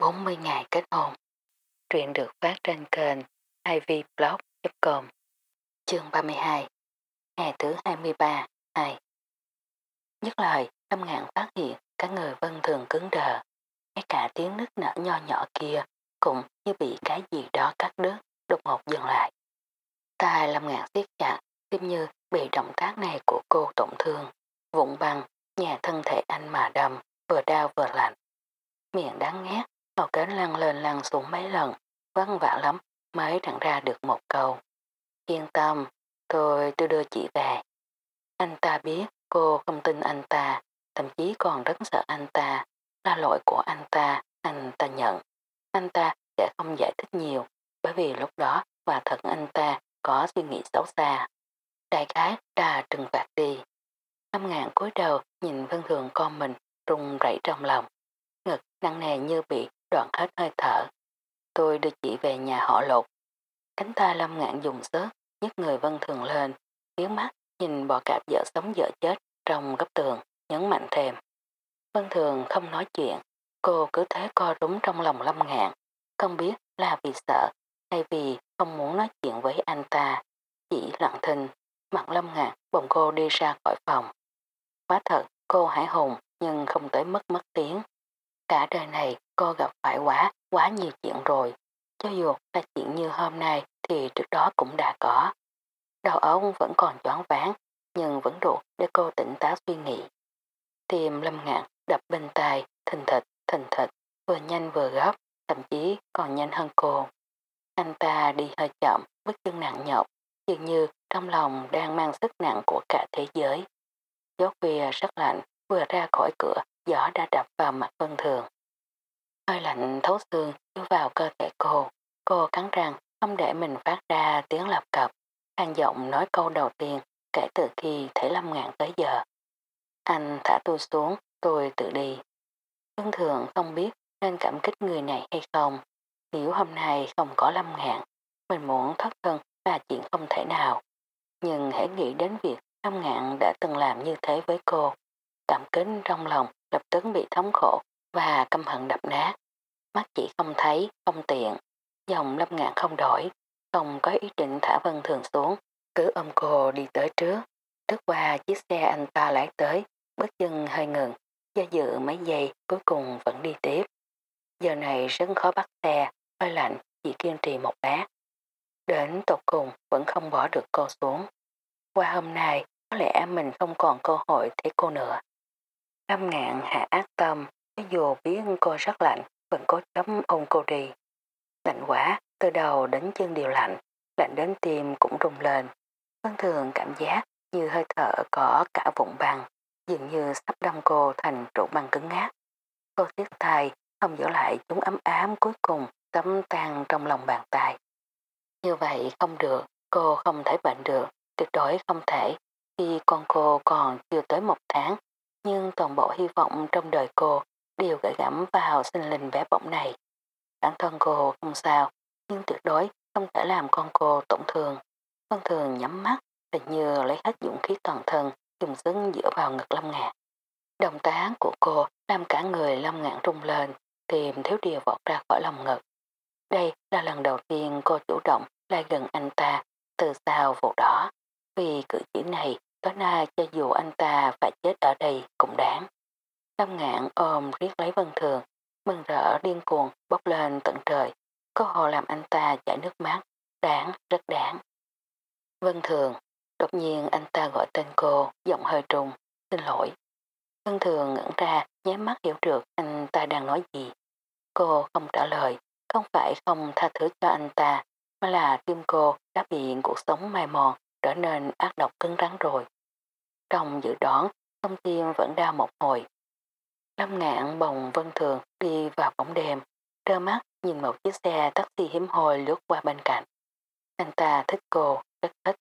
40 ngày kết hôn. Truyện được phát trên kênh ivblog.com Chương 32 Ngày thứ 23 2 Nhất lời, Lâm Ngạn phát hiện các người vân thường cứng đờ. Ngay cả tiếng nức nở nho nhỏ kia cũng như bị cái gì đó cắt đứt, đột ngột dừng lại. Tai Lâm Ngạn siết chặt, tim như bị động tác này của cô tổn thương. Vụn băng, nhà thân thể anh mà đầm, vừa đau vừa lạnh. Miệng đáng ghét, màu kến lăn lên lăn xuống mấy lần, vất vả lắm mới đặng ra được một câu. Yên tâm, tôi tôi đưa chị về. Anh ta biết cô không tin anh ta, thậm chí còn rất sợ anh ta, là lỗi của anh ta, anh ta nhận. Anh ta sẽ không giải thích nhiều, bởi vì lúc đó và thật anh ta có suy nghĩ xấu xa. Đại khái đã trừng phạt đi. Năm ngàn cúi đầu nhìn vân thường con mình rung rẩy trong lòng. Ngực nặng nề như bị đoạn hết hơi thở. Tôi đưa chị về nhà họ lột. Cánh tay lâm ngạn dùng sức, nhấc người vân thường lên, miếng mắt nhìn bò cạp vợ sống vợ chết trong góc tường, nhấn mạnh thêm. Vân thường không nói chuyện, cô cứ thế co rúm trong lòng lâm ngạn, không biết là vì sợ hay vì không muốn nói chuyện với anh ta, chỉ lặng thinh, mặt lâm ngạn bồng cô đi ra khỏi phòng. Quá thật, cô hải hùng nhưng không tới mất mất tiếng. Cả đời này cô gặp phải quá, quá nhiều chuyện rồi. Cho dù là chuyện như hôm nay thì trước đó cũng đã có. Đầu óc vẫn còn choáng váng, nhưng vẫn đủ để cô tỉnh táo suy nghĩ. tìm lâm ngạn đập bên tai, thình thịch thình thịch vừa nhanh vừa gấp, thậm chí còn nhanh hơn cô. Anh ta đi hơi chậm, bước chân nặng nhọc, dường như trong lòng đang mang sức nặng của cả thế giới. Gió khuya rất lạnh, vừa ra khỏi cửa, gió đã đập vào mặt Vân Thường. Hơi lạnh thấu xương đưa vào cơ thể cô. Cô cắn răng không để mình phát ra tiếng lập cập. Hàng giọng nói câu đầu tiên kể từ khi thấy lâm ngạn tới giờ. Anh thả tôi xuống, tôi tự đi. Vân Thường không biết nên cảm kích người này hay không. Nếu hôm nay không có lâm ngạn, mình muốn thoát thân là chuyện không thể nào. Nhưng hãy nghĩ đến việc lâm ngạn đã từng làm như thế với cô. Cảm kính trong lòng lập tức bị thống khổ và căm hận đập nát. Mắt chỉ không thấy, không tiện. Dòng lâm ngạn không đổi, không có ý định thả Vân Thường xuống, cứ ôm cô đi tới trước. Trước qua chiếc xe anh ta lái tới, bước chân hơi ngừng, do dự mấy giây cuối cùng vẫn đi tiếp. Giờ này rất khó bắt xe, hơi lạnh, chỉ kiên trì một lát. Đến tột cùng vẫn không bỏ được cô xuống. Qua hôm nay, có lẽ mình không còn cơ hội thấy cô nữa. Lâm ngạn hạ ác tâm, cho dù biết cô rất lạnh, vẫn cố chấm ôm cô đi. Lạnh quá, từ đầu đến chân đều lạnh, lạnh đến tim cũng rung lên. Vân thường cảm giác như hơi thở có cả vụn băng, dường như sắp đâm cô thành trụ băng cứng ngát. Cô tiếc tay, không giữ lại chúng ấm ám cuối cùng tấm tan trong lòng bàn tay. Như vậy không được, cô không thể bệnh được, tuyệt đối không thể. Khi con cô còn chưa tới một tháng, nhưng toàn bộ hy vọng trong đời cô đều gửi gắm vào sinh linh bé bỏng này. Bản thân cô không sao, nhưng tuyệt đối không thể làm con cô tổn thương. Con thường nhắm mắt, hình như lấy hết dũng khí toàn thân, dùng sức dựa vào ngực lâm ngạn. Động tác của cô làm cả người lâm ngạn rung lên, tìm thiếu điều vọt ra khỏi lòng ngực. Đây là lần đầu tiên cô chủ động lại gần anh ta từ sau vụ đó. Vì cử chỉ này, tối nay cho dù anh ta phải chết ở đây cũng đáng. Lâm ngạn ôm riết lấy vân thường, mừng rỡ điên cuồng bốc lên tận trời. Có hồ làm anh ta chảy nước mắt, đáng, rất đáng. Vân thường, đột nhiên anh ta gọi tên cô, giọng hơi trùng, xin lỗi. Vân thường ngẩn ra, nháy mắt hiểu được anh ta đang nói gì. Cô không trả lời, không phải không tha thứ cho anh ta, mà là tim cô đã bị cuộc sống mai mòn, trở nên ác độc cứng rắn rồi. Trong dự đoán, thông thiên vẫn đau một hồi. Lâm ngạn bồng vân thường đi vào bóng đêm, trơ mắt nhìn một chiếc xe taxi hiếm hoi lướt qua bên cạnh. Anh ta thích cô, rất thích.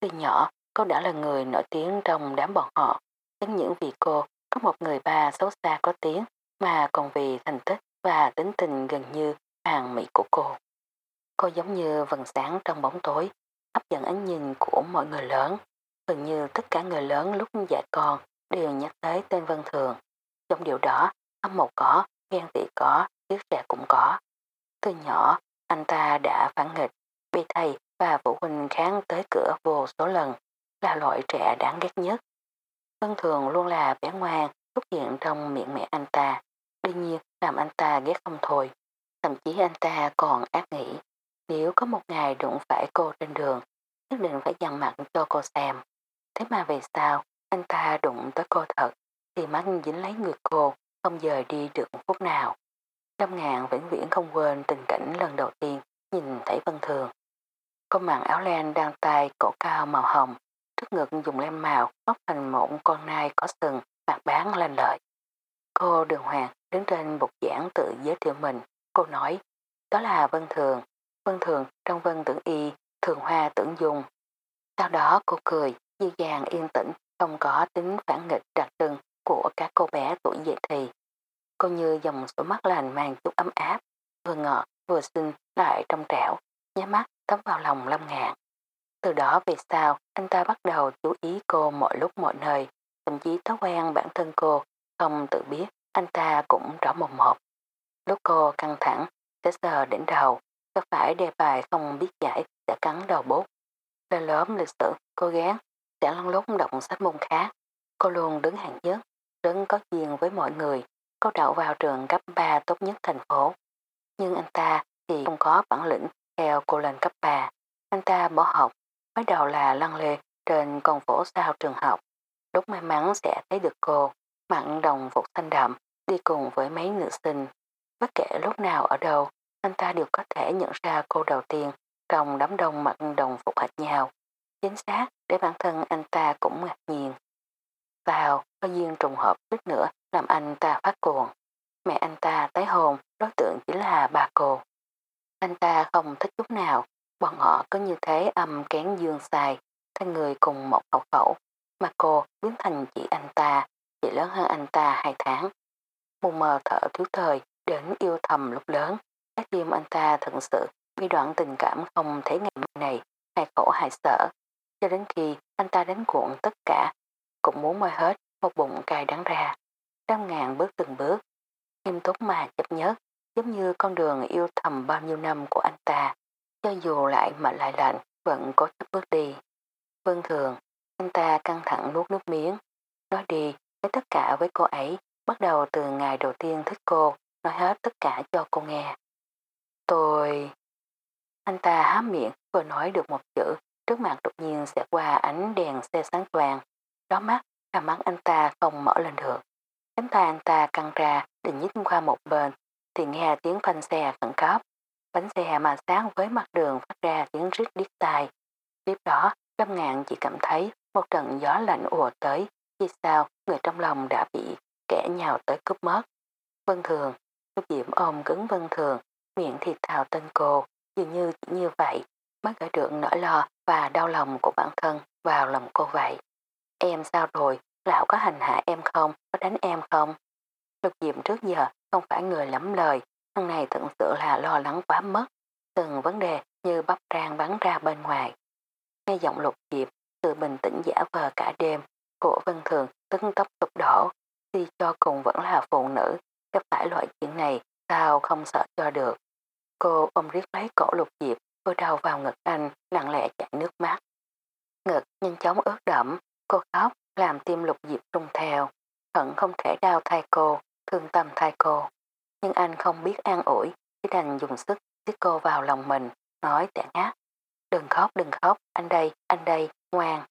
Từ nhỏ, cô đã là người nổi tiếng trong đám bọn họ. Chẳng những vì cô có một người ba xấu xa có tiếng, mà còn vì thành tích và tính tình gần như hàng mỹ của cô. Cô giống như vần sáng trong bóng tối, hấp dẫn ánh nhìn của mọi người lớn. Gần như tất cả người lớn lúc dạy con đều nhắc tới tên Vân Thường. Trong điều đó, âm mộ có, ghen tị có, tiếc rẻ cũng có. Từ nhỏ, anh ta đã phản nghịch, bị thầy và phụ huynh kháng tới cửa vô số lần, là loại trẻ đáng ghét nhất. Vân thường luôn là bé ngoan xuất hiện trong miệng mẹ anh ta, đương nhiên làm anh ta ghét không thôi. Thậm chí anh ta còn ác nghĩ, nếu có một ngày đụng phải cô trên đường, nhất định phải dằn mặt cho cô xem. Thế mà về sau, anh ta đụng tới cô thật, thì mắt dính lấy người cô, không rời đi được phút nào. Lâm ngàn vĩnh viễn không quên tình cảnh lần đầu tiên nhìn thấy Vân Thường. Cô mặc áo len đang tay cổ cao màu hồng, trước ngực dùng lem màu móc thành một con nai có sừng, mặt bán lên lợi. Cô đường hoàng đứng trên bục giảng tự giới thiệu mình. Cô nói, đó là Vân Thường. Vân Thường trong Vân Tưởng Y, Thường Hoa Tưởng Dung. Sau đó cô cười, dư dàng yên tĩnh, không có tính phản nghịch đặc trưng của các cô bé tuổi dậy thì. Cô như dòng sổ mắt lành mang chút ấm áp, vừa ngọt, vừa xinh, lại trong trẻo, nhá mắt thấm vào lòng lâm ngạn. Từ đó về sau, anh ta bắt đầu chú ý cô mọi lúc mọi nơi, thậm chí thói quen bản thân cô, không tự biết, anh ta cũng rõ mồm một. Lúc cô căng thẳng, sẽ sờ đỉnh đầu, có phải đề bài không biết giải sẽ cắn đầu bút. Là lớp lịch sử, cô gán, sẽ lăn lốt động sách môn khác. Cô luôn đứng hàng nhất, đứng có duyên với mọi người, cô đậu vào trường cấp 3 tốt nhất thành phố. Nhưng anh ta thì không có bản lĩnh theo cô lên cấp 3. Anh ta bỏ học, mới đầu là lăn lê trên con phố sau trường học. Lúc may mắn sẽ thấy được cô, mặn đồng phục thanh đậm, đi cùng với mấy nữ sinh. Bất kể lúc nào ở đâu, anh ta đều có thể nhận ra cô đầu tiên trong đám đông mặc đồng phục hệt nhau. Chính xác để bản thân anh ta cũng ngạc nhiên. Vào, có duyên trùng hợp chút nữa làm anh ta phát cuồng. Mẹ anh ta tái hồn, đối tượng chỉ là bà cô. Anh ta không thích chút nào, bọn họ cứ như thế âm kén dương xài, thân người cùng một hậu khẩu, mà cô biến thành chị anh ta, chị lớn hơn anh ta hai tháng. Mù mờ thở thiếu thời, đến yêu thầm lúc lớn, các tim anh ta thật sự bị đoạn tình cảm không thể ngày mai này, hai khổ hại sợ, cho đến khi anh ta đánh cuộn tất cả, cũng muốn moi hết một bụng cài đắng ra. Trăm ngàn bước từng bước, nghiêm túc mà chấp nhất, giống như con đường yêu thầm bao nhiêu năm của anh ta. Cho dù lại mà lại lạnh, vẫn có chấp bước đi. Vân thường, anh ta căng thẳng nuốt nước miếng, nói đi với tất cả với cô ấy, bắt đầu từ ngày đầu tiên thích cô, nói hết tất cả cho cô nghe. Tôi... Anh ta há miệng vừa nói được một chữ, trước mặt đột nhiên sẽ qua ánh đèn xe sáng toàn. Đó mắt, làm mắt anh ta không mở lên được. Cánh tay anh ta căng ra, định nhích qua một bên, thì nghe tiếng phanh xe khẩn cấp. Bánh xe mà sáng với mặt đường phát ra tiếng rít điếc tai. Tiếp đó, Lâm ngạn chỉ cảm thấy một trận gió lạnh ùa tới, khi sao người trong lòng đã bị kẻ nhào tới cướp mất. Vân Thường, Lúc Diễm ôm cứng Vân Thường, miệng thì thào tên cô, dường như chỉ như vậy mới gửi được nỗi lo và đau lòng của bản thân vào lòng cô vậy. Em sao rồi? Lão có hành hạ em không? Có đánh em không? Lục Diệm trước giờ không phải người lắm lời, thằng này thật sự là lo lắng quá mất. Từng vấn đề như bắp rang bắn ra bên ngoài. Nghe giọng lục diệp, sự bình tĩnh giả vờ cả đêm của Vân Thường tức tốc sụp đổ, khi cho cùng vẫn là phụ nữ, gặp phải loại chuyện này sao không sợ cho được. Cô ôm riết lấy cổ lục diệp, cô đầu vào ngực anh, lặng lẽ chảy nước mắt. Ngực nhanh chóng ướt đẫm, cô khóc làm tim lục diệp rung theo, hận không thể đau thai cô, thương tâm thai cô. Nhưng anh không biết an ủi, chỉ đành dùng sức xiết cô vào lòng mình, nói tẻ ngát. Đừng khóc, đừng khóc, anh đây, anh đây, ngoan.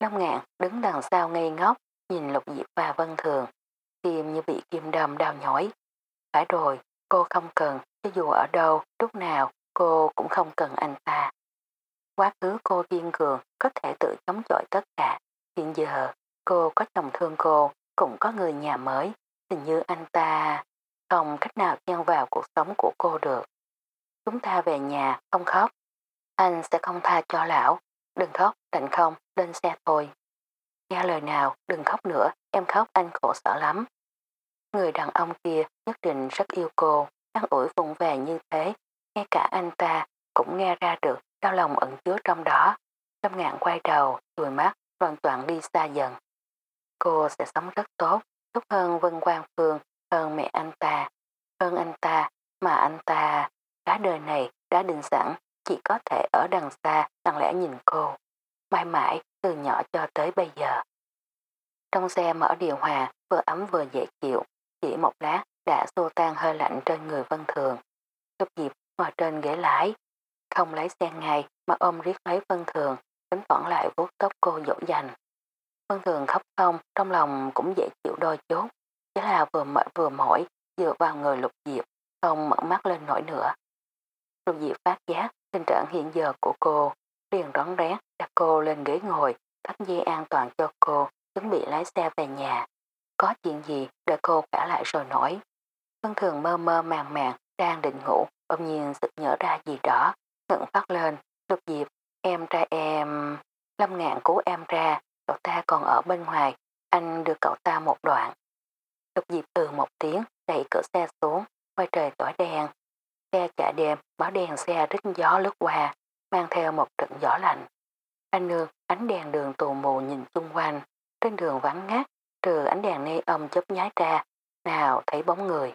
Long ngạn đứng đằng sau ngây ngốc, nhìn lục diệp và vân thường, tim như bị kim đâm đau nhói. Phải rồi, cô không cần, cho dù ở đâu, lúc nào, cô cũng không cần anh ta. Quá khứ cô kiên cường, có thể tự chống chọi tất cả. Hiện giờ, cô có chồng thương cô, cũng có người nhà mới, hình như anh ta không cách nào chen vào cuộc sống của cô được. Chúng ta về nhà, không khóc. Anh sẽ không tha cho lão. Đừng khóc, đành không, lên xe thôi. Nghe lời nào, đừng khóc nữa, em khóc anh khổ sở lắm. Người đàn ông kia nhất định rất yêu cô, ăn ủi vùng về như thế, ngay cả anh ta cũng nghe ra được đau lòng ẩn chứa trong đó. Lâm ngạn quay đầu, đôi mắt, hoàn toàn đi xa dần. Cô sẽ sống rất tốt, tốt hơn Vân Quang Phương, hơn mẹ anh ta. hơn anh ta, mà anh ta cả đời này đã định sẵn chỉ có thể ở đằng xa lặng lẽ nhìn cô. Mãi mãi từ nhỏ cho tới bây giờ. Trong xe mở điều hòa vừa ấm vừa dễ chịu, chỉ một lát đã xô tan hơi lạnh trên người Vân Thường. Cấp dịp ngồi trên ghế lái, không lấy xe ngay mà ôm riết lấy Vân Thường, tính thoảng lại vuốt tóc cô dỗ dành. Vân Thường khóc không, trong lòng cũng dễ chịu đôi chút, chỉ là vừa mệt vừa mỏi, dựa vào người lục diệp, không mở mắt lên nổi nữa. Lục diệp phát giác tình trạng hiện giờ của cô, liền rón rén đặt cô lên ghế ngồi, thắt dây an toàn cho cô, chuẩn bị lái xe về nhà. Có chuyện gì để cô khả lại rồi nói. Vân Thường mơ mơ màng màng, đang định ngủ, bỗng nhiên sực nhớ ra gì đó, ngẩng phát lên, lục diệp, em trai em, lâm ngạn cứu em ra, cậu ta còn ở bên ngoài, anh đưa cậu ta một đoạn. Lục diệp từ một tiếng, đẩy cửa xe xuống, ngoài trời tối đèn. Xe chạy đêm, báo đèn xe rít gió lướt qua, mang theo một trận gió lạnh. Anh nương, ánh đèn đường tù mù nhìn xung quanh, trên đường vắng ngắt, trừ ánh đèn ni âm chớp nháy ra, nào thấy bóng người.